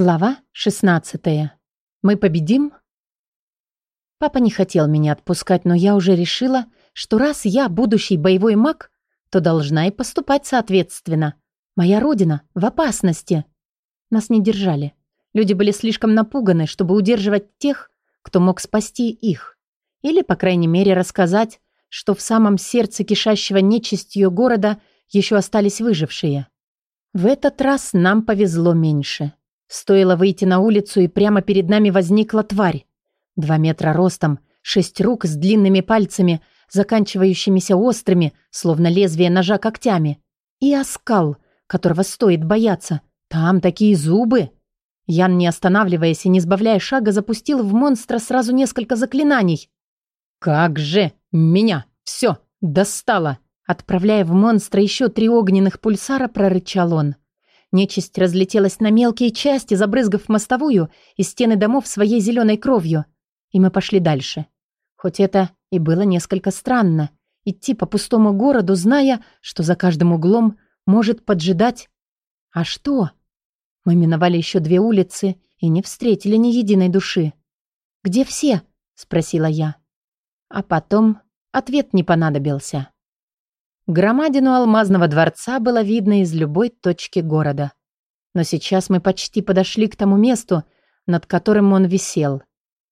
Глава 16. Мы победим? Папа не хотел меня отпускать, но я уже решила, что раз я будущий боевой маг, то должна и поступать соответственно. Моя родина в опасности. Нас не держали. Люди были слишком напуганы, чтобы удерживать тех, кто мог спасти их. Или, по крайней мере, рассказать, что в самом сердце кишащего нечистью города еще остались выжившие. В этот раз нам повезло меньше. Стоило выйти на улицу, и прямо перед нами возникла тварь. Два метра ростом, шесть рук с длинными пальцами, заканчивающимися острыми, словно лезвие ножа когтями. И оскал, которого стоит бояться. Там такие зубы. Ян, не останавливаясь и не сбавляя шага, запустил в монстра сразу несколько заклинаний. «Как же меня все достало!» Отправляя в монстра еще три огненных пульсара, прорычал он. Нечисть разлетелась на мелкие части, забрызгав мостовую и стены домов своей зеленой кровью. И мы пошли дальше. Хоть это и было несколько странно. Идти по пустому городу, зная, что за каждым углом может поджидать... А что? Мы миновали еще две улицы и не встретили ни единой души. «Где все?» — спросила я. А потом ответ не понадобился. Громадину алмазного дворца было видно из любой точки города. Но сейчас мы почти подошли к тому месту, над которым он висел.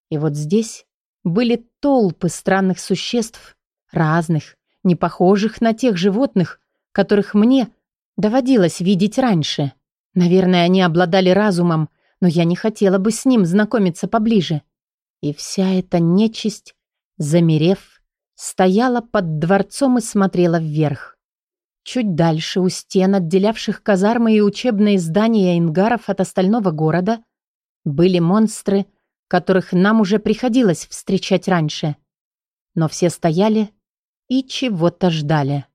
И вот здесь были толпы странных существ, разных, не похожих на тех животных, которых мне доводилось видеть раньше. Наверное, они обладали разумом, но я не хотела бы с ним знакомиться поближе. И вся эта нечисть, замерев, стояла под дворцом и смотрела вверх. Чуть дальше, у стен, отделявших казармы и учебные здания ингаров от остального города, были монстры, которых нам уже приходилось встречать раньше. Но все стояли и чего-то ждали.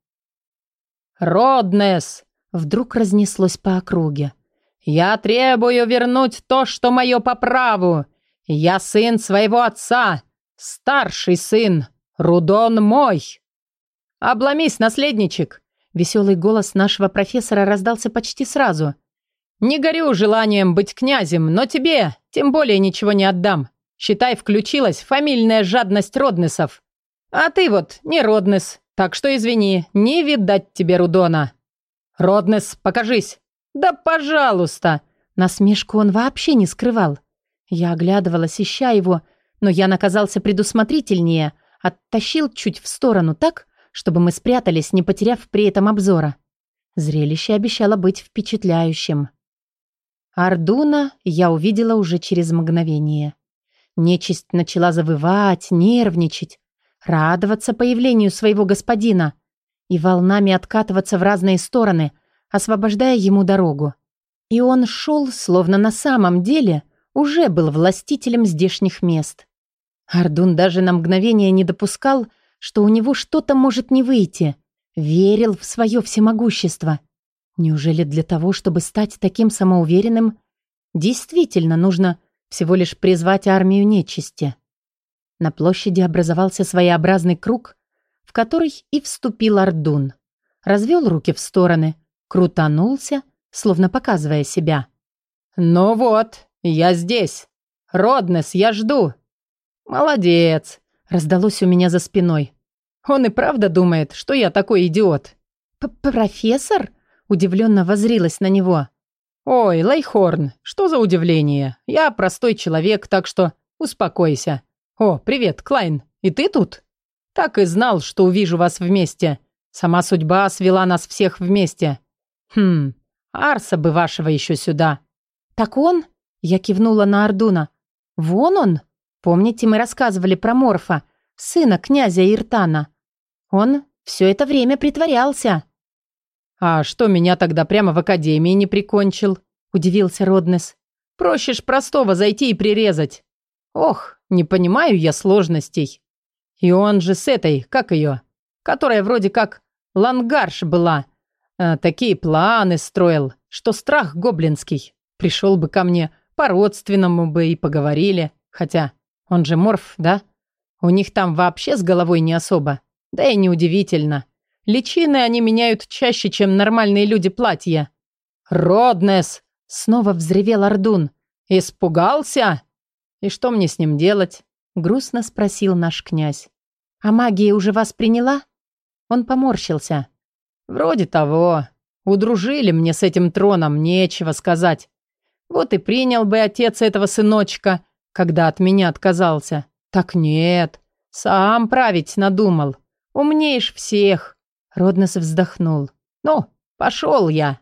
«Роднес!» — вдруг разнеслось по округе. «Я требую вернуть то, что мое по праву! Я сын своего отца, старший сын, «Рудон мой!» «Обломись, наследничек!» Веселый голос нашего профессора раздался почти сразу. «Не горю желанием быть князем, но тебе тем более ничего не отдам. Считай, включилась фамильная жадность Роднесов. А ты вот не Роднес, так что извини, не видать тебе Рудона». «Роднес, покажись!» «Да пожалуйста!» Насмешку он вообще не скрывал. Я оглядывалась, ища его, но я наказался предусмотрительнее, оттащил чуть в сторону так, чтобы мы спрятались, не потеряв при этом обзора. Зрелище обещало быть впечатляющим. Ардуна я увидела уже через мгновение. Нечисть начала завывать, нервничать, радоваться появлению своего господина и волнами откатываться в разные стороны, освобождая ему дорогу. И он шел, словно на самом деле уже был властителем здешних мест. Ардун даже на мгновение не допускал, что у него что-то может не выйти. Верил в свое всемогущество. Неужели для того, чтобы стать таким самоуверенным, действительно нужно всего лишь призвать армию нечисти? На площади образовался своеобразный круг, в который и вступил Ардун. Развел руки в стороны, крутанулся, словно показывая себя. «Ну вот, я здесь. Роднес, я жду. «Молодец!» – раздалось у меня за спиной. «Он и правда думает, что я такой идиот». П «Профессор?» – удивленно возрилась на него. «Ой, Лейхорн, что за удивление? Я простой человек, так что успокойся. О, привет, Клайн, и ты тут?» «Так и знал, что увижу вас вместе. Сама судьба свела нас всех вместе. Хм, Арса бы вашего еще сюда». «Так он?» – я кивнула на Ардуна. «Вон он?» Помните, мы рассказывали про Морфа, сына князя Иртана? Он все это время притворялся». «А что меня тогда прямо в академии не прикончил?» – удивился Роднес. «Проще ж простого зайти и прирезать. Ох, не понимаю я сложностей. И он же с этой, как ее, которая вроде как лангарш была. А, такие планы строил, что страх гоблинский. Пришел бы ко мне, по-родственному бы и поговорили. Хотя он же морф, да? У них там вообще с головой не особо. Да и неудивительно. Личины они меняют чаще, чем нормальные люди платья. «Роднес!» — снова взревел Ордун. Испугался? И что мне с ним делать? Грустно спросил наш князь. А магия уже вас приняла? Он поморщился. Вроде того. Удружили мне с этим троном, нечего сказать. Вот и принял бы отец этого сыночка, когда от меня отказался. Так нет, сам править надумал. Умнеешь всех. Роднос вздохнул. Ну, пошел я.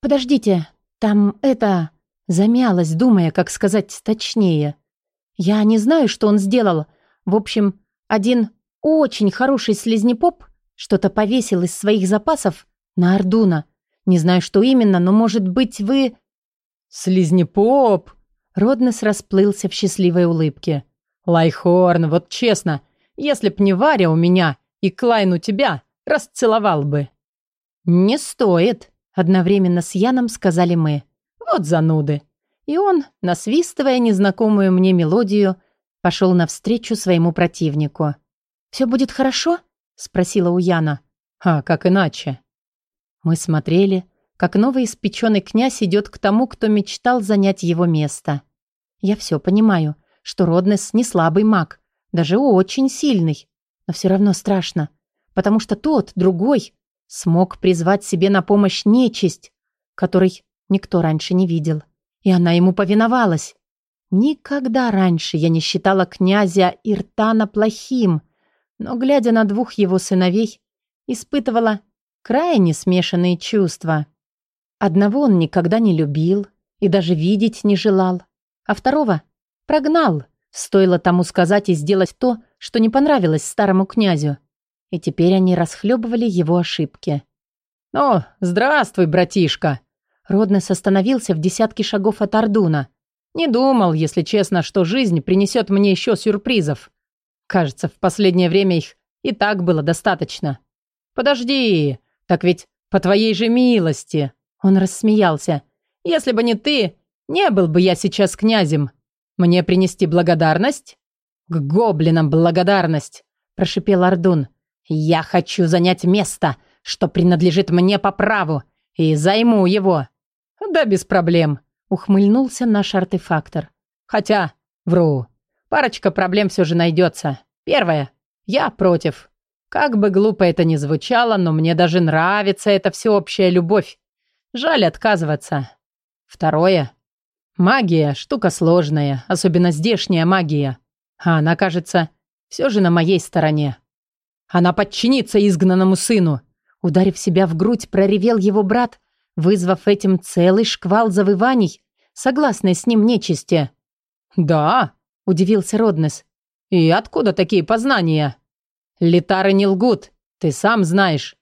Подождите, там это... Замялась, думая, как сказать точнее. Я не знаю, что он сделал. В общем, один очень хороший слизнепоп что-то повесил из своих запасов на Ардуна. Не знаю, что именно, но, может быть, вы... Слизнепоп! Роднес расплылся в счастливой улыбке. Лайхорн, вот честно, если б не Варя у меня и Клайн у тебя, расцеловал бы. Не стоит, одновременно с Яном сказали мы. Вот зануды. И он, насвистывая незнакомую мне мелодию, пошел навстречу своему противнику. «Все будет хорошо?» — спросила у Яна. «А как иначе?» Мы смотрели, как новый испеченный князь идет к тому, кто мечтал занять его место. Я все понимаю, что Роднес не слабый маг, даже очень сильный, но все равно страшно, потому что тот, другой, смог призвать себе на помощь нечисть, которой никто раньше не видел. И она ему повиновалась. Никогда раньше я не считала князя Иртана плохим, но, глядя на двух его сыновей, испытывала крайне смешанные чувства. Одного он никогда не любил и даже видеть не желал, а второго прогнал, стоило тому сказать и сделать то, что не понравилось старому князю. И теперь они расхлебывали его ошибки. «О, здравствуй, братишка!» Роднес остановился в десятке шагов от Ардуна. «Не думал, если честно, что жизнь принесет мне еще сюрпризов. Кажется, в последнее время их и так было достаточно. Подожди, так ведь по твоей же милости!» Он рассмеялся. «Если бы не ты, не был бы я сейчас князем. Мне принести благодарность?» «К гоблинам благодарность!» – прошипел Ардун. «Я хочу занять место, что принадлежит мне по праву, и займу его. «Да без проблем», — ухмыльнулся наш артефактор. «Хотя, вру, парочка проблем все же найдется. Первое. Я против. Как бы глупо это ни звучало, но мне даже нравится эта всеобщая любовь. Жаль отказываться. Второе. Магия – штука сложная, особенно здешняя магия. А она, кажется, все же на моей стороне. Она подчинится изгнанному сыну. Ударив себя в грудь, проревел его брат, вызвав этим целый шквал завываний, согласной с ним нечисти. «Да», — удивился Роднес. «И откуда такие познания?» «Литары не лгут, ты сам знаешь».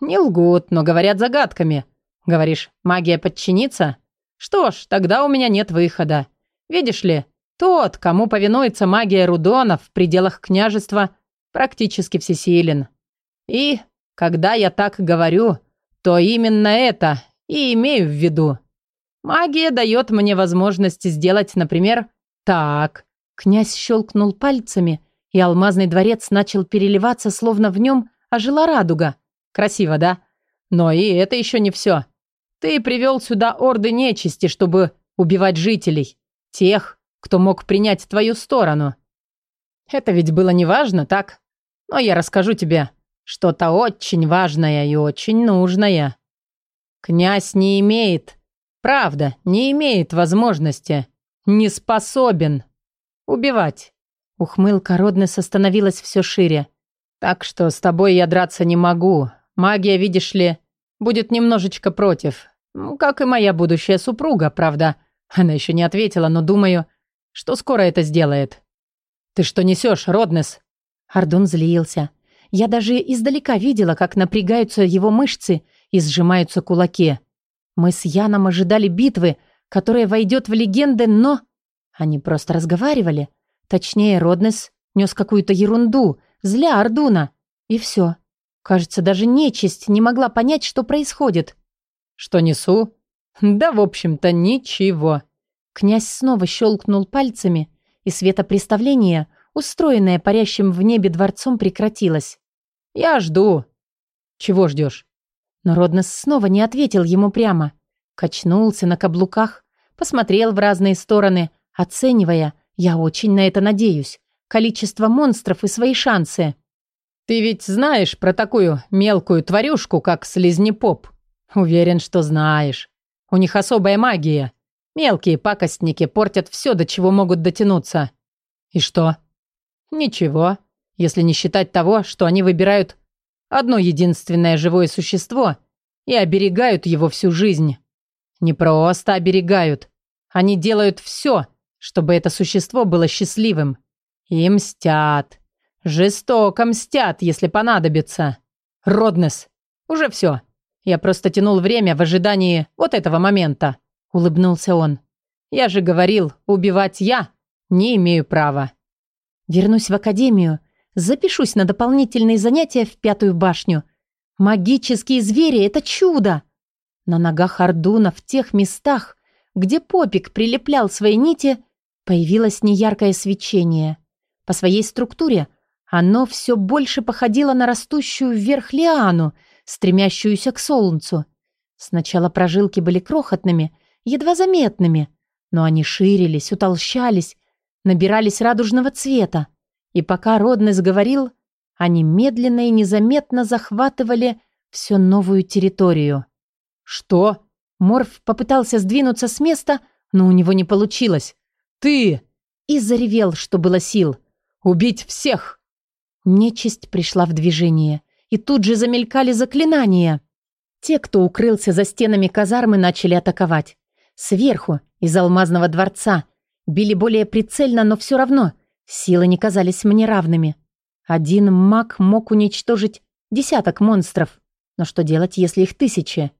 «Не лгут, но говорят загадками. Говоришь, магия подчинится? Что ж, тогда у меня нет выхода. Видишь ли, тот, кому повинуется магия Рудона в пределах княжества, практически всесилен. И, когда я так говорю, то именно это и имею в виду. Магия дает мне возможность сделать, например, так. Князь щелкнул пальцами, и алмазный дворец начал переливаться, словно в нем ожила радуга. Красиво, да? Но и это еще не все. Ты привел сюда орды нечисти, чтобы убивать жителей. Тех, кто мог принять твою сторону. Это ведь было неважно, так? Но я расскажу тебе, что-то очень важное и очень нужное. Князь не имеет, правда, не имеет возможности, не способен убивать. Ухмылка Роднес становилась все шире. Так что с тобой я драться не могу. Магия, видишь ли, будет немножечко против. Как и моя будущая супруга, правда. Она еще не ответила, но думаю, что скоро это сделает. Ты что несешь, Роднес? Ардун злился. Я даже издалека видела, как напрягаются его мышцы и сжимаются кулаки. Мы с Яном ожидали битвы, которая войдет в легенды, но... Они просто разговаривали. Точнее, Роднес нес какую-то ерунду, зля Ардуна. И все. Кажется, даже нечисть не могла понять, что происходит. «Что несу?» «Да, в общем-то, ничего». Князь снова щелкнул пальцами, и светопреставление устроенное парящим в небе дворцом, прекратилось. «Я жду». «Чего ждешь?» Но Роднес снова не ответил ему прямо. Качнулся на каблуках, посмотрел в разные стороны, оценивая, я очень на это надеюсь, количество монстров и свои шансы. «Ты ведь знаешь про такую мелкую тварюшку, как слизнепоп?» «Уверен, что знаешь. У них особая магия. Мелкие пакостники портят все, до чего могут дотянуться. И что?» «Ничего, если не считать того, что они выбирают одно единственное живое существо и оберегают его всю жизнь. Не просто оберегают. Они делают все, чтобы это существо было счастливым. И мстят. Жестоко мстят, если понадобится. Роднес. Уже все. Я просто тянул время в ожидании вот этого момента. Улыбнулся он. Я же говорил, убивать я не имею права. Вернусь в академию, запишусь на дополнительные занятия в пятую башню. Магические звери — это чудо! На ногах Ардуна в тех местах, где Попик прилеплял свои нити, появилось неяркое свечение. По своей структуре оно все больше походило на растущую вверх лиану, стремящуюся к солнцу. Сначала прожилки были крохотными, едва заметными, но они ширились, утолщались, набирались радужного цвета. И пока Роднес говорил, они медленно и незаметно захватывали всю новую территорию. «Что?» Морф попытался сдвинуться с места, но у него не получилось. «Ты!» И заревел, что было сил. Убить всех!» Нечисть пришла в движение, и тут же замелькали заклинания. Те, кто укрылся за стенами казармы, начали атаковать. Сверху, из алмазного дворца. Били более прицельно, но все равно. Силы не казались мне равными. Один маг мог уничтожить десяток монстров. Но что делать, если их тысячи?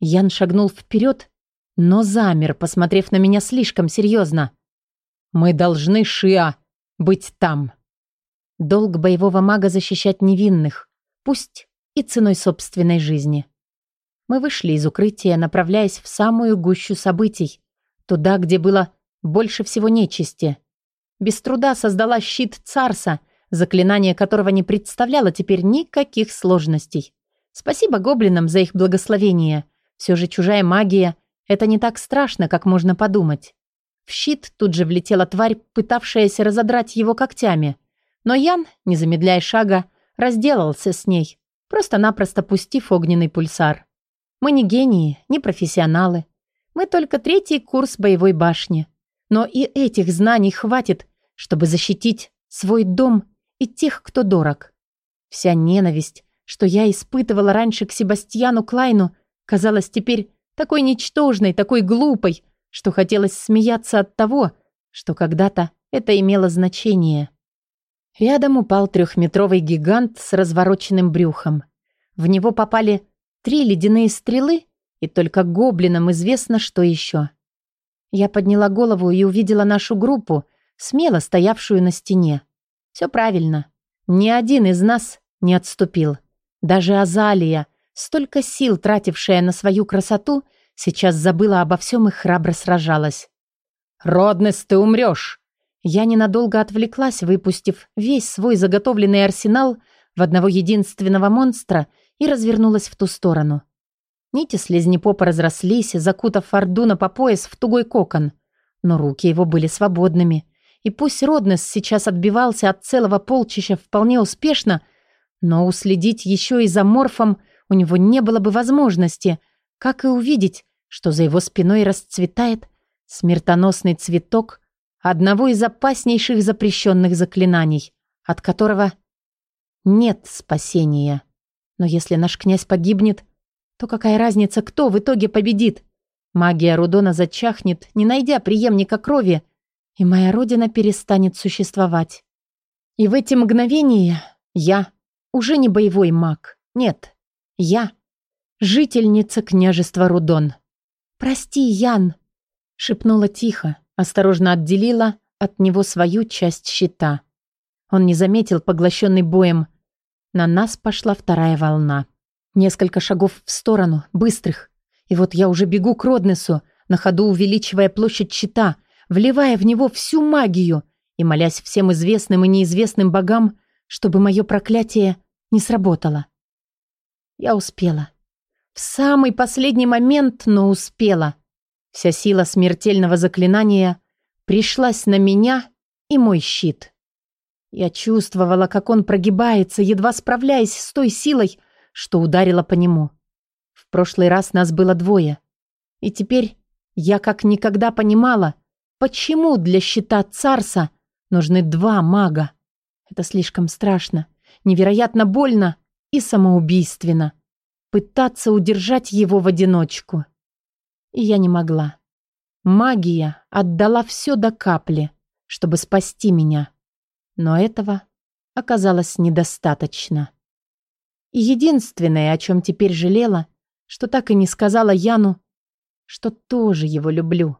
Ян шагнул вперед, но замер, посмотрев на меня слишком серьезно. «Мы должны, Шиа, быть там. Долг боевого мага защищать невинных, пусть и ценой собственной жизни. Мы вышли из укрытия, направляясь в самую гущу событий, туда, где было больше всего нечисти. Без труда создала щит Царса, заклинание которого не представляло теперь никаких сложностей. Спасибо гоблинам за их благословение. Все же чужая магия — это не так страшно, как можно подумать. В щит тут же влетела тварь, пытавшаяся разодрать его когтями. Но Ян, не замедляя шага, разделался с ней, просто-напросто пустив огненный пульсар. Мы не гении, не профессионалы. Мы только третий курс боевой башни. Но и этих знаний хватит, чтобы защитить свой дом и тех, кто дорог. Вся ненависть, что я испытывала раньше к Себастьяну Клайну, казалась теперь такой ничтожной, такой глупой, что хотелось смеяться от того, что когда-то это имело значение. Рядом упал трехметровый гигант с развороченным брюхом. В него попали три ледяные стрелы, и только гоблинам известно, что еще. Я подняла голову и увидела нашу группу, смело стоявшую на стене. Все правильно. Ни один из нас не отступил. Даже Азалия, столько сил тратившая на свою красоту, — Сейчас забыла обо всем и храбро сражалась. «Роднес, ты умрешь!» Я ненадолго отвлеклась, выпустив весь свой заготовленный арсенал в одного единственного монстра и развернулась в ту сторону. Нити слезнепопа разрослись, закутав Фордуна по пояс в тугой кокон. Но руки его были свободными. И пусть Роднес сейчас отбивался от целого полчища вполне успешно, но уследить еще и за морфом у него не было бы возможности, как и увидеть, что за его спиной расцветает смертоносный цветок одного из опаснейших запрещенных заклинаний, от которого нет спасения. Но если наш князь погибнет, то какая разница, кто в итоге победит? Магия Рудона зачахнет, не найдя преемника крови, и моя родина перестанет существовать. И в эти мгновения я уже не боевой маг. Нет, я жительница княжества Рудон. «Прости, Ян!» — шепнула тихо, осторожно отделила от него свою часть щита. Он не заметил, поглощенный боем. На нас пошла вторая волна. Несколько шагов в сторону, быстрых. И вот я уже бегу к Роднесу, на ходу увеличивая площадь щита, вливая в него всю магию и молясь всем известным и неизвестным богам, чтобы мое проклятие не сработало. Я успела. В самый последний момент, но успела. Вся сила смертельного заклинания пришлась на меня и мой щит. Я чувствовала, как он прогибается, едва справляясь с той силой, что ударила по нему. В прошлый раз нас было двое. И теперь я как никогда понимала, почему для щита Царса нужны два мага. Это слишком страшно, невероятно больно и самоубийственно. Пытаться удержать его в одиночку. И я не могла. Магия отдала все до капли, чтобы спасти меня. Но этого оказалось недостаточно. И единственное, о чем теперь жалела, что так и не сказала Яну, что тоже его люблю.